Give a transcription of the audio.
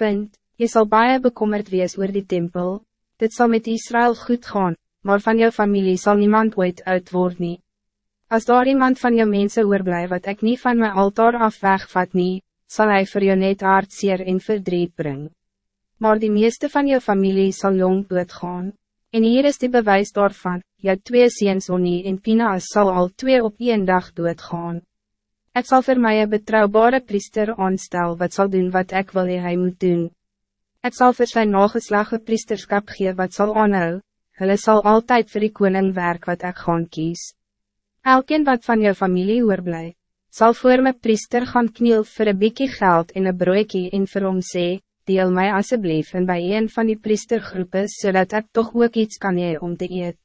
Punt, je zal baie bekommerd wees oor die tempel, dit zal met Israël goed gaan, maar van jou familie zal niemand ooit uit word nie. As daar iemand van jou mensen oorblij wat ik niet van mijn altaar af wegvat nie, sal hy vir jou net aardseer en verdriet bring. Maar die meeste van jou familie zal jong doodgaan. En hier is die bewijs daarvan, jou twee seens Onie en Pinaas zal al twee op één dag doodgaan. Ik zal voor mij een betrouwbare priester aanstel wat zal doen wat ik wil hij moet doen. Ik zal voor zijn nageslagen priesterschap geven wat zal aanhou, hulle zal altijd voor die koning werk wat ik gaan kies. Elkeen wat van jou familie oorblij, zal voor mijn priester gaan kniel voor een beetje geld en een broekie en vir hom sê, deel mij alsjeblieft en bij een van die priestergroepen zodat ik toch ook iets kan hee om te eet.